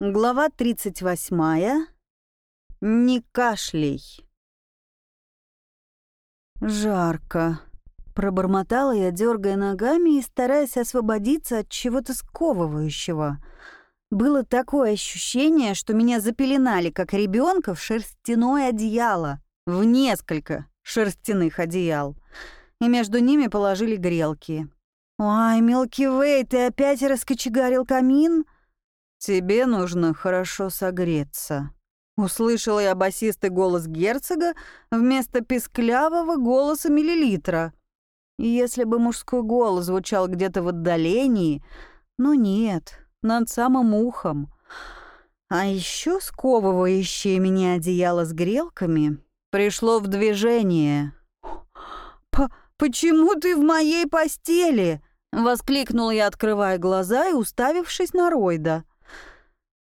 Глава 38. Не кашлей. Жарко. Пробормотала я, дергая ногами и стараясь освободиться от чего-то сковывающего. Было такое ощущение, что меня запеленали, как ребенка, в шерстяное одеяло. В несколько шерстяных одеял. И между ними положили грелки. «Ой, Милки Вей, ты опять раскочегарил камин?» «Тебе нужно хорошо согреться», — услышала я басистый голос герцога вместо писклявого голоса миллилитра. Если бы мужской голос звучал где-то в отдалении, но нет, над самым ухом. А еще сковывающее меня одеяло с грелками пришло в движение. «По «Почему ты в моей постели?» — воскликнул я, открывая глаза и уставившись на Ройда.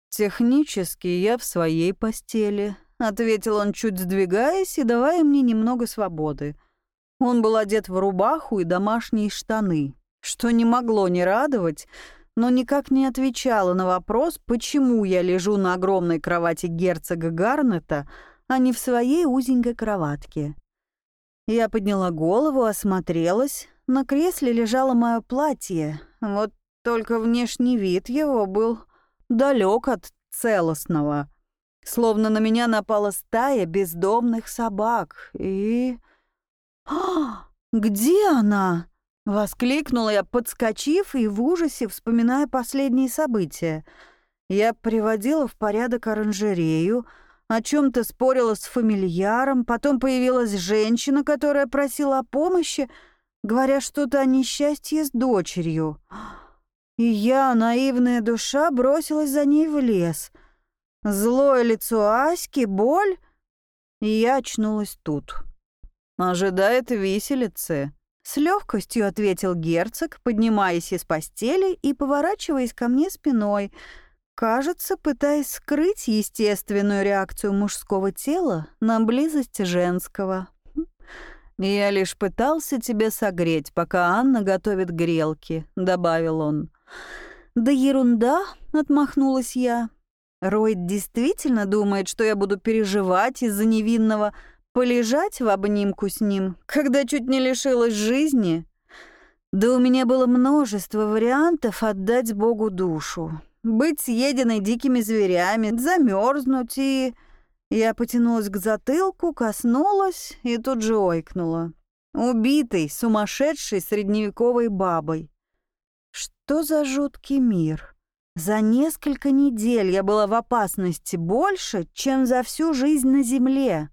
«Технически я в своей постели», — ответил он, чуть сдвигаясь и давая мне немного свободы. Он был одет в рубаху и домашние штаны, что не могло не радовать, но никак не отвечало на вопрос, почему я лежу на огромной кровати герцога Гарнета, а не в своей узенькой кроватке. Я подняла голову, осмотрелась. На кресле лежало мое платье, вот только внешний вид его был далек от целостного. Словно на меня напала стая бездомных собак. И... «А, где она?» — воскликнула я, подскочив и в ужасе вспоминая последние события. Я приводила в порядок оранжерею, о чем то спорила с фамильяром, потом появилась женщина, которая просила о помощи, говоря что-то о несчастье с дочерью. И я, наивная душа, бросилась за ней в лес. Злое лицо Аськи, боль, и я очнулась тут. «Ожидает виселицы», — с легкостью ответил герцог, поднимаясь из постели и поворачиваясь ко мне спиной, кажется, пытаясь скрыть естественную реакцию мужского тела на близость женского. «Я лишь пытался тебя согреть, пока Анна готовит грелки», — добавил он. «Да ерунда», — отмахнулась я. Ройд действительно думает, что я буду переживать из-за невинного, полежать в обнимку с ним, когда чуть не лишилась жизни. Да у меня было множество вариантов отдать Богу душу. Быть съеденной дикими зверями, замерзнуть и... Я потянулась к затылку, коснулась и тут же ойкнула. Убитой, сумасшедшей средневековой бабой. Что за жуткий мир? За несколько недель я была в опасности больше, чем за всю жизнь на земле.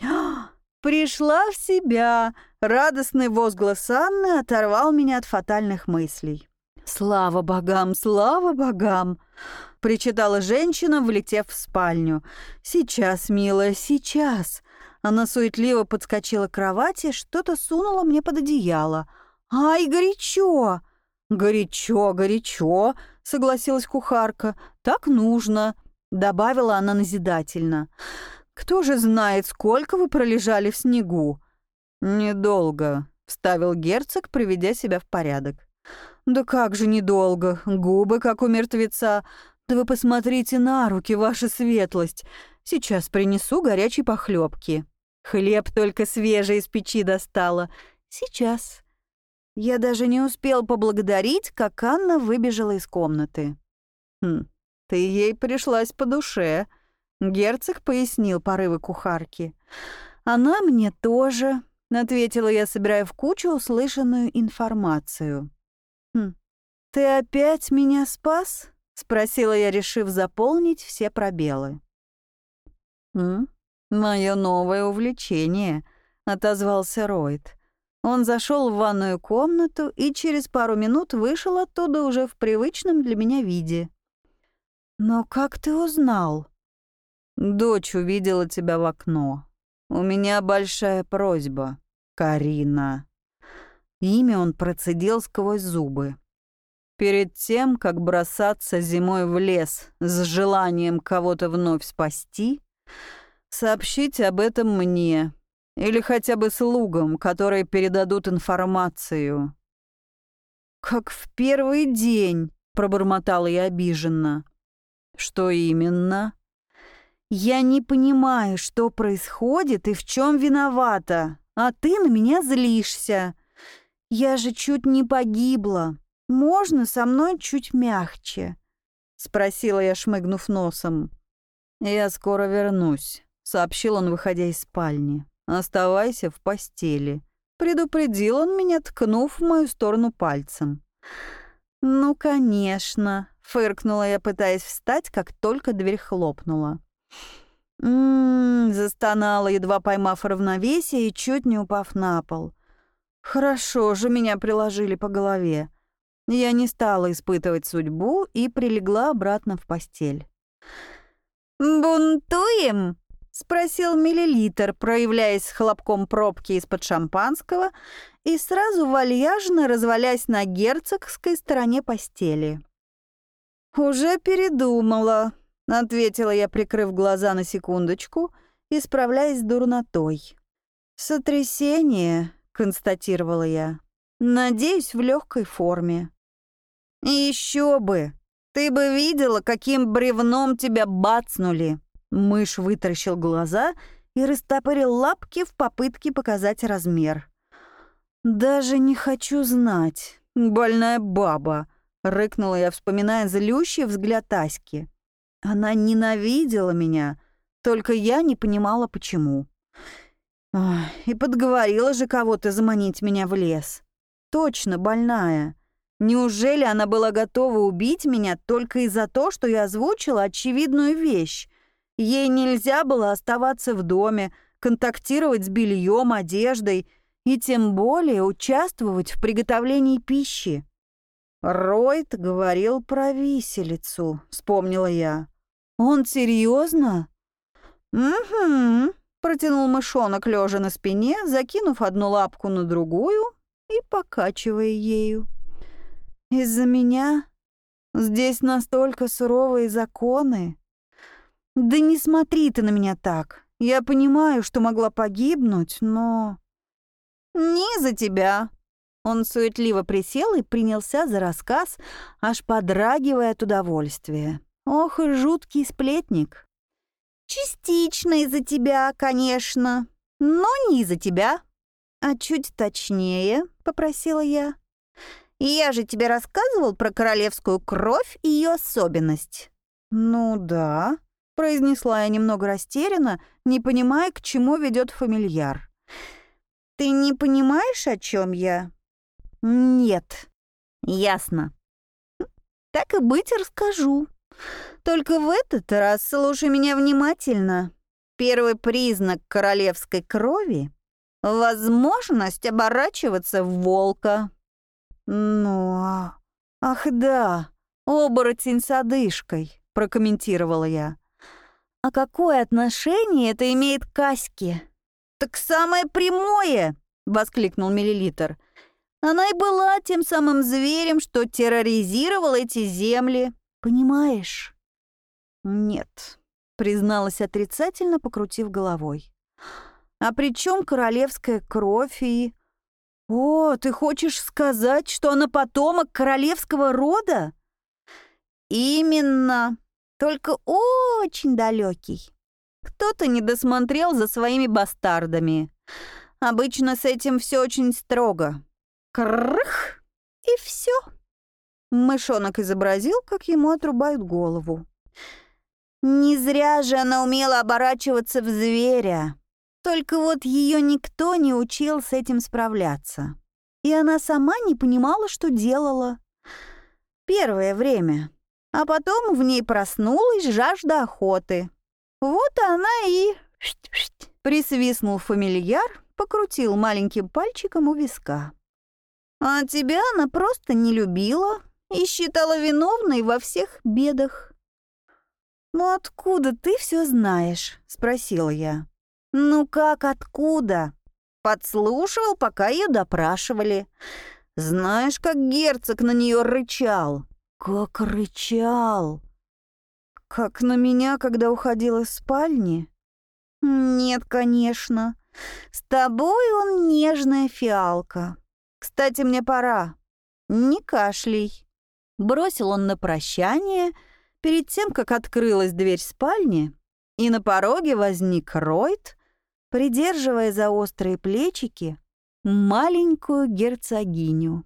Пришла в себя. Радостный возглас Анны оторвал меня от фатальных мыслей. «Слава богам, слава богам!» — причитала женщина, влетев в спальню. «Сейчас, милая, сейчас!» Она суетливо подскочила к кровати, что-то сунула мне под одеяло. «Ай, горячо!» «Горячо, горячо», — согласилась кухарка. «Так нужно», — добавила она назидательно. «Кто же знает, сколько вы пролежали в снегу?» «Недолго», — вставил герцог, приведя себя в порядок. «Да как же недолго? Губы, как у мертвеца. Да вы посмотрите на руки, ваша светлость. Сейчас принесу горячей похлебки. Хлеб только свежий из печи достала. Сейчас». Я даже не успел поблагодарить, как Анна выбежала из комнаты. «Хм, ты ей пришлась по душе», — герцог пояснил порывы кухарки. «Она мне тоже», — ответила я, собирая в кучу услышанную информацию. «Хм, ты опять меня спас?» — спросила я, решив заполнить все пробелы. «М? Мое новое увлечение», — отозвался Ройд. Он зашел в ванную комнату и через пару минут вышел оттуда уже в привычном для меня виде. «Но как ты узнал?» «Дочь увидела тебя в окно. У меня большая просьба, Карина». Имя он процедил сквозь зубы. Перед тем, как бросаться зимой в лес с желанием кого-то вновь спасти, сообщите об этом мне, или хотя бы слугам, которые передадут информацию. «Как в первый день», — пробормотала я обиженно. Что именно? Я не понимаю, что происходит и в чем виновата, а ты на меня злишься. Я же чуть не погибла. Можно со мной чуть мягче?» — спросила я, шмыгнув носом. «Я скоро вернусь», — сообщил он, выходя из спальни. «Оставайся в постели». Предупредил он меня, ткнув в мою сторону пальцем. «Ну, конечно», — фыркнула я, пытаясь встать, как только дверь хлопнула. «М-м-м», застонала, едва поймав равновесие и чуть не упав на пол. «Хорошо же меня приложили по голове». Я не стала испытывать судьбу и прилегла обратно в постель. «Бунтуем?» — спросил миллилитр, проявляясь хлопком пробки из-под шампанского и сразу вальяжно развалясь на герцогской стороне постели. «Уже передумала», — ответила я, прикрыв глаза на секундочку и справляясь с дурнотой. «Сотрясение», — констатировала я. «Надеюсь, в легкой форме». «Еще бы! Ты бы видела, каким бревном тебя бацнули!» Мышь вытаращил глаза и растопырил лапки в попытке показать размер. «Даже не хочу знать. Больная баба!» — рыкнула я, вспоминая злющий взгляд Аськи. Она ненавидела меня, только я не понимала, почему. Ой, и подговорила же кого-то заманить меня в лес. Точно больная. Неужели она была готова убить меня только из-за того, что я озвучила очевидную вещь? Ей нельзя было оставаться в доме, контактировать с бельем, одеждой и тем более участвовать в приготовлении пищи. Ройд говорил про виселицу, вспомнила я. Он серьезно? Угу, протянул мышонок, лежа на спине, закинув одну лапку на другую и покачивая ею. Из-за меня? Здесь настолько суровые законы. Да не смотри ты на меня так. Я понимаю, что могла погибнуть, но... Не за тебя. Он суетливо присел и принялся за рассказ, аж подрагивая от удовольствия. Ох, и жуткий сплетник. Частично из-за тебя, конечно, но не из-за тебя. А чуть точнее, попросила я. Я же тебе рассказывал про королевскую кровь и ее особенность». «Ну да», — произнесла я немного растерянно, не понимая, к чему ведет фамильяр. «Ты не понимаешь, о чем я?» «Нет». «Ясно». «Так и быть, расскажу. Только в этот раз слушай меня внимательно. Первый признак королевской крови — возможность оборачиваться в волка». «Ну, а... ах да, оборотень с одышкой», — прокомментировала я. «А какое отношение это имеет к Аське?» «Так самое прямое!» — воскликнул Миллилитр. «Она и была тем самым зверем, что терроризировал эти земли. Понимаешь?» «Нет», — призналась отрицательно, покрутив головой. «А при чем королевская кровь и...» «О, ты хочешь сказать, что она потомок королевского рода?» «Именно. Только очень далекий. Кто-то не досмотрел за своими бастардами. Обычно с этим все очень строго. Крых! И все. Мышонок изобразил, как ему отрубают голову. Не зря же она умела оборачиваться в зверя. Только вот ее никто не учил с этим справляться. И она сама не понимала, что делала. Первое время. А потом в ней проснулась жажда охоты. Вот она и... Присвистнул фамильяр, покрутил маленьким пальчиком у виска. А тебя она просто не любила и считала виновной во всех бедах. «Ну откуда ты все знаешь?» — спросила я. «Ну как, откуда?» Подслушивал, пока ее допрашивали. Знаешь, как герцог на нее рычал? Как рычал! Как на меня, когда уходил из спальни? Нет, конечно. С тобой он нежная фиалка. Кстати, мне пора. Не кашляй. Бросил он на прощание перед тем, как открылась дверь спальни, и на пороге возник Ройд, придерживая за острые плечики маленькую герцогиню.